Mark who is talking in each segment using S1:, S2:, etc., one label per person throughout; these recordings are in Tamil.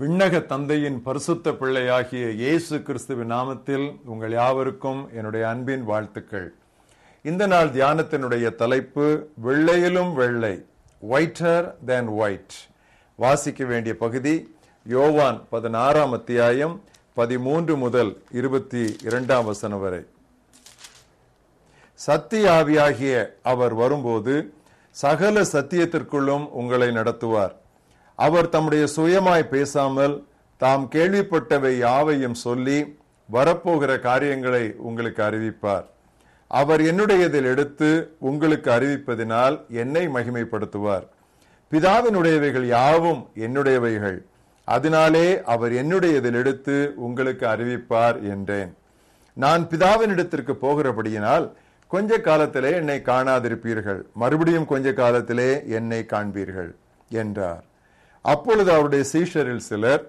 S1: விண்ணக தந்தையின் பரிசுத்த பிள்ளையாகிய இயேசு கிறிஸ்துவின் நாமத்தில் உங்கள் யாவருக்கும் என்னுடைய அன்பின் வாழ்த்துக்கள். இந்த நாள் தியானத்தினுடைய தலைப்பு வெள்ளையிலும் வெள்ளை ஒயிட்டர் தேன் ஒயிட் வாசிக்க வேண்டிய பகுதி யோவான் பதினாறாம் அத்தியாயம் பதிமூன்று முதல் இருபத்தி இரண்டாம் வசனம் வரை. சத்திய ஆவியாகிய அவர் வரும்போது சகல சத்தியத்திற்குள்ளும் உங்களை நடத்துவார். அவர் தம்முடைய சுயமாய் பேசாமல் தாம் கேள்விப்பட்டவை யாவையும் சொல்லி வரப்போகிற காரியங்களை உங்களுக்கு அறிவிப்பார். அவர் என்னுடையதில் எடுத்து உங்களுக்கு அறிவிப்பதினால் என்னை மகிமைப்படுத்துவார். பிதாவினுடையவைகள் யாவும் என்னுடையவைகள். அதனாலே அவர் என்னுடையதில் எடுத்து உங்களுக்கு அறிவிப்பார் என்றேன். நான் பிதாவினிடத்திற்கு போகிறபடியினால் கொஞ்ச காலத்திலே என்னை காணாதிருப்பீர்கள். மறுபடியும் கொஞ்ச காலத்திலே என்னை காண்பீர்கள் என்றார். அப்பொழுது அவருடைய சீஷரில் சிலர்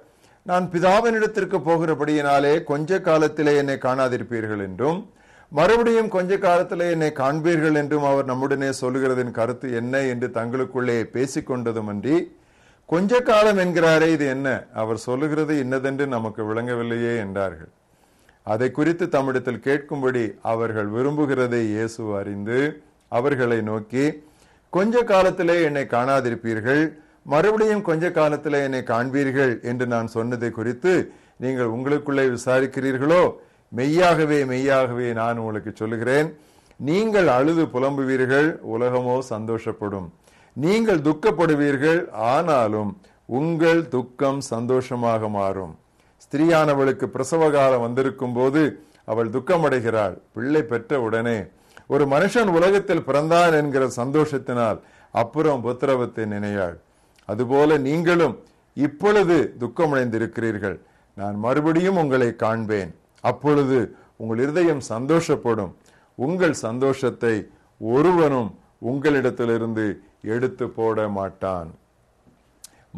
S1: நான் பிதாவினிடத்திற்கு போகிறபடியினாலே கொஞ்ச காலத்திலே என்னை காணாதிருப்பீர்கள் என்றும் மறுபடியும் கொஞ்ச காலத்திலே என்னை காண்பீர்கள் என்றும் அவர் நம்முடனே சொல்லுகிறதின் கருத்து என்ன? என்று தங்களுக்குள்ளே பேசிக்கொண்டதுமன்றி கொஞ்ச காலம் என்கிறாரே இது என்ன? அவர் சொல்லுகிறது இன்னதென்று நமக்கு விளங்கவில்லையே என்றார்கள். அதை குறித்து தம்மிடத்தில் கேட்கும்படி அவர்கள் விரும்புகிறதை இயேசு அறிந்து அவர்களை நோக்கி கொஞ்ச காலத்திலே என்னை காணாதிருப்பீர்கள் மறுபடியும் கொஞ்ச காலத்தில் என்னை காண்பீர்கள் என்று நான் சொன்னதை குறித்து நீங்கள் உங்களுக்குள்ளே விசாரிக்கிறீர்களோ? மெய்யாகவே மெய்யாகவே நான் உங்களுக்கு சொல்லுகிறேன். நீங்கள் அழுது புலம்புவீர்கள் உலகமோ சந்தோஷப்படும். நீங்கள் துக்கப்படுவீர்கள் ஆனாலும் உங்கள் துக்கம் சந்தோஷமாக மாறும். ஸ்திரீயானவளுக்கு பிரசவ காலம் வந்திருக்கும் போது அவள் துக்கமடைகிறாள். பிள்ளை பெற்ற உடனே ஒரு மனுஷன் உலகத்தில் பிறந்தான் என்கிற சந்தோஷத்தினால் அப்புறம் புத்திரவத்தை நினையாள். அதுபோல நீங்களும் இப்பொழுது துக்கமடைந்திருக்கிறீர்கள். நான் மறுபடியும் உங்களை காண்பேன். அப்பொழுது உங்கள் இருதயம் சந்தோஷப்படும். உங்கள் சந்தோஷத்தை ஒருவனும் உங்களிடத்திலிருந்து எடுத்து போட மாட்டான்.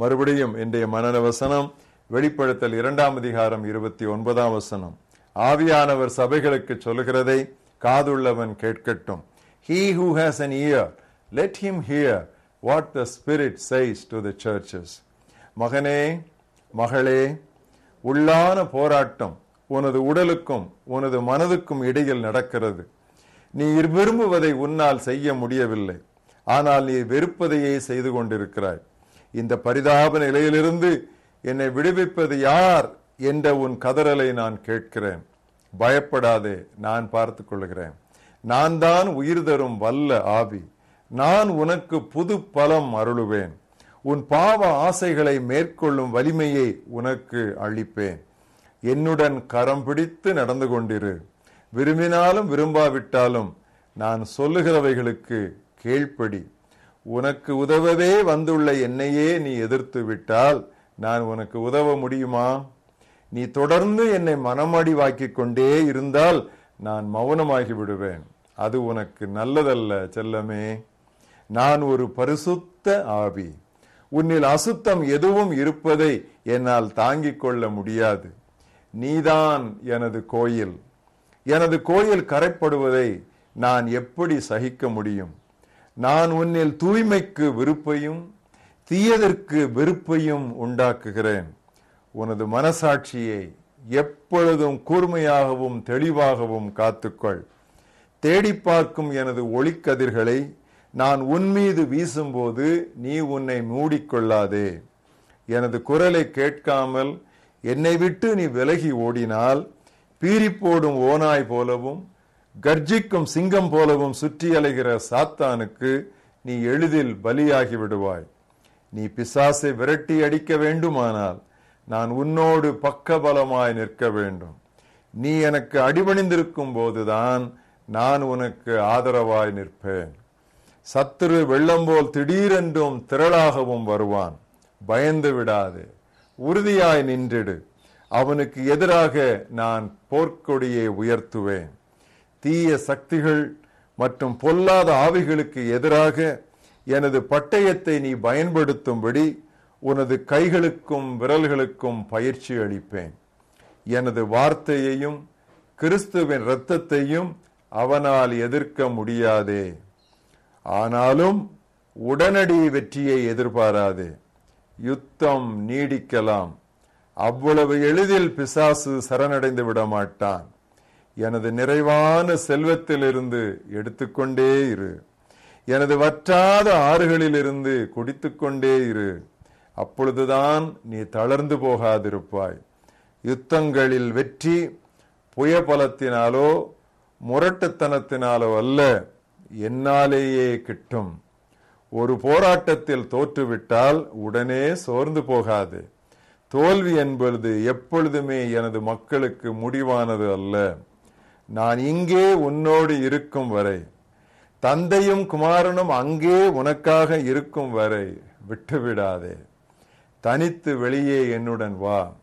S1: மறுபடியும் இன்றைய மனன வசனம் வெளிப்படுத்தல் இரண்டாம் அதிகாரம் இருபத்தி ஒன்பதாம் வசனம். ஆவியானவர் சபைகளுக்கு சொல்லுகிறதை காதுள்ளவன் கேட்கட்டும். He who has an ear let him hear what the spirit says to the churches மகனே மகளே உள்ளான போராட்டம் உனது உடலுக்கும் உனது மனதுக்கும் இடையில் நடக்கிறது. நீ விரும்புவதை உன்னால் செய்ய முடியவில்லை. ஆனால் நீ வெறுப்பதையே செய்து கொண்டிருக்கிறாய். இந்த பரிதாப நிலையிலிருந்து என்னை விடுவிப்பது யார் என்ற உன் கதறலை நான் கேட்கிறேன். பயப்படாதே நான் பார்த்து கொள்கிறேன். நான் தான் உயிர் தரும் வல்ல ஆவி. நான் உனக்கு புது பலம் அருளுவேன். உன் பாவ ஆசைகளை மேற்கொள்ளும் வலிமையை உனக்கு அளிப்பேன். என்னுடன் கரம் பிடித்து நடந்து கொண்டிரு. விரும்பினாலும் விரும்பாவிட்டாலும் நான் சொல்லுகிறவைகளுக்கு கேள்படி. உனக்கு உதவவே வந்துள்ள என்னையே நீ எதிர்த்து விட்டால் நான் உனக்கு உதவ முடியுமா? நீ தொடர்ந்து என்னை மனமடிவாக்கிக் கொண்டே இருந்தால் நான் மௌனமாகி விடுவேன். அது உனக்கு நல்லதல்ல செல்லமே. நான் ஒரு பரிசுத்த ஆவி. உன்னில் அசுத்தம் எதுவும் இருப்பதை என்னால் தாங்கிக் கொள்ள முடியாது. நீதான் எனது கோயில். எனது கோயில் கரைப்படுவதை நான் எப்படி சகிக்க முடியும்? நான் உன்னில் தூய்மைக்கு விருப்பையும் தீயதற்கு வெறுப்பையும் உண்டாக்குகிறேன். உனது மனசாட்சியை எப்பொழுதும் கூர்மையாகவும் தெளிவாகவும் காத்துக்கொள். தேடி பார்க்கும் எனது ஒளிக்கதிர்களை நான் உன் மீது வீசும்போது நீ உன்னை மூடிக்கொள்ளாதே. எனது குரலை கேட்காமல் என்னை விட்டு நீ விலகி ஓடினால் பீரிப்போடும் ஓனாய் போலவும் கர்ஜிக்கும் சிங்கம் போலவும் சுற்றி அலைகிற சாத்தானுக்கு நீ எளிதில் பலியாகி விடுவாய். நீ பிசாசை விரட்டி அடிக்க வேண்டுமானால் நான் உன்னோடு பக்கபலமாய் நிற்க வேண்டும். நீ எனக்கு அடிபணிந்திருக்கும் போதுதான் நான் உனக்கு ஆதரவாய் நிற்பேன். சத்துரு வெள்ளம் போல் திடீரென்றும் திரளாகவும் வருவான். பயந்து விடாது. உறுதியாய் நின்றிடு. அவனுக்கு எதிராக நான் போர்க்கொடியை உயர்த்துவேன். தீய சக்திகள் மற்றும் பொல்லாத ஆவிகளுக்கு எதிராக எனது பட்டயத்தை நீ பயன்படுத்தும்படி உனது கைகளுக்கும் விரல்களுக்கும் பயிற்சி அளிப்பேன். எனது வார்த்தையையும் கிறிஸ்துவின் இரத்தத்தையும் அவனால் எதிர்க்க முடியாதே. ஆனாலும் உடனடி வெற்றியை எதிர்பாராது. யுத்தம் நீடிக்கலாம். அவ்வளவு எளிதில் பிசாசு சரணடைந்து விட மாட்டான். எனது நிறைவான செல்வத்திலிருந்து எடுத்துக்கொண்டே இரு. எனது வற்றாத ஆறுகளிலிருந்து குடித்துக்கொண்டே இரு. அப்பொழுதுதான் நீ தளர்ந்து போகாதிருப்பாய். யுத்தங்களில் வெற்றி புயபலத்தினாலோ முரட்டுத்தனத்தினாலோ அல்ல. என்னாலேயே கிட்டும். ஒரு போராட்டத்தில் தோற்றுவிட்டால் உடனே சோர்ந்து போகாது. தோல்வி என்பது எப்பொழுதுமே எனது மக்களுக்கு முடிவானது அல்ல. நான் இங்கே உன்னோடு இருக்கும் வரை தந்தையும் குமாரனும் அங்கே உனக்காக இருக்கும் வரை விட்டுவிடாதே. தனித்து வெளியே என்னுடன் வா.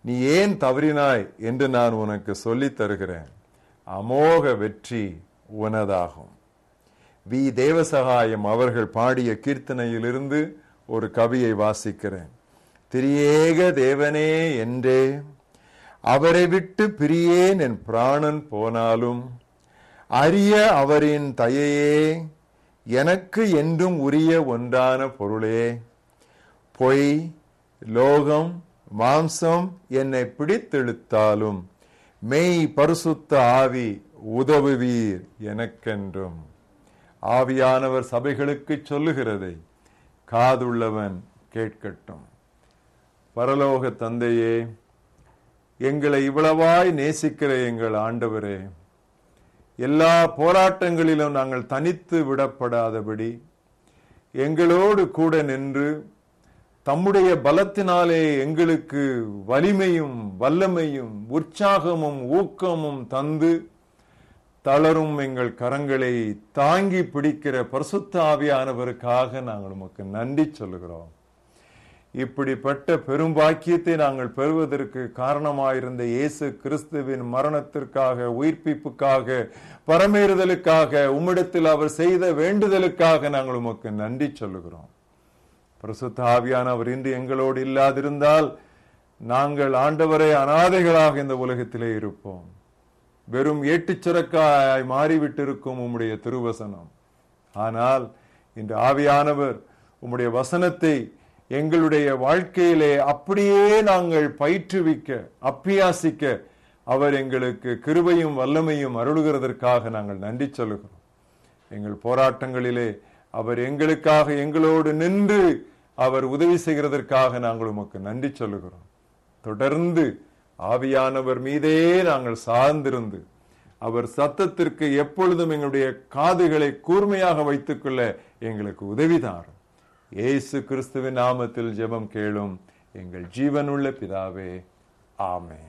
S1: நீ ஏன் தவறினாய் என்று நான் உனக்கு சொல்லித் தருகிறேன். அமோக வெற்றி உனதாகும். வி. தேவசகாயம் அவர்கள் பாடிய கீர்த்தனையிலிருந்து ஒரு கவியை வாசிக்கிறேன். திரியேக தேவனே என்றே அவரை விட்டு பிரியேன் என் பிராணன் போனாலும் அரிய அவரின் தயையே எனக்கு என்றும் உரிய ஒன்றான பொருளே. பொய் லோகம் மாம்சம் என்னை பிடித்தெழுத்தாலும் மெய் பரிசுத்த ஆவி உதவுவீர் எனக்கென்றும். ஆவியானவர் சபைகளுக்கு சொல்லுகிறதை காதுள்ளவன் கேட்கட்டும். பரலோக தந்தையே எங்களை இவ்வளவாய் நேசிக்கிற எங்கள் ஆண்டவரே எல்லா போராட்டங்களிலும் நாங்கள் தனித்து விடப்படாதபடி எங்களோடு கூட நின்று தம்முடைய பலத்தினாலே எங்களுக்கு வலிமையும் வல்லமையும் உற்சாகமும் ஊக்கமும் தந்து தளரும் எங்கள் கரங்களை தாங்கி பிடிக்கிற பரிசுத்தாவியானவருக்காக நாங்கள் உமக்கு நன்றி சொல்லுகிறோம். இப்படிப்பட்ட பெரும்பாக்கியத்தை நாங்கள் பெறுவதற்கு காரணமாயிருந்த இயேசு கிறிஸ்துவின் மரணத்திற்காக உயிர்ப்பிப்புக்காக பரமேறுதலுக்காக உம்மிடத்தில் அவர் செய்த வேண்டுதலுக்காக நாங்கள் உமக்கு நன்றி சொல்லுகிறோம். பிரசுத்த ஆவியானவர் இன்று எங்களோடு இல்லாதிருந்தால் நாங்கள் ஆண்டவரை அனாதைகளாக இந்த உலகத்திலே இருப்போம். வெறும் ஏட்டுச்சிறக்காய் மாறிவிட்டிருக்கும் உம்முடைய திருவசனம். ஆனால் இன்று ஆவியானவர் உம்முடைய வசனத்தை எங்களுடைய வாழ்க்கையிலே அப்படியே நாங்கள் பயிற்றுவிக்க அப்பியாசிக்க அவர் எங்களுக்கு கிருபையும் வல்லமையும் அருளுகிறதற்காக நாங்கள் நன்றி சொல்லுகிறோம். எங்கள் போராட்டங்களிலே அவர் எங்களுக்காக எங்களோடு நின்று அவர் உதவி செய்கிறதற்காக நாங்கள் உமக்கு நன்றி சொல்லுகிறோம். தொடர்ந்து ஆவியானவர் மீதே நாங்கள் சார்ந்திருந்து அவர் சத்தத்திற்கு எப்பொழுதும் எங்களுடைய காதுகளை கூர்மையாக வைத்துக்கொள்ள எங்களுக்கு உதவி தாரும் கிறிஸ்துவின் நாமத்தில் ஜெபம் கேளும் எங்கள் ஜீவனுள்ள பிதாவே. ஆமே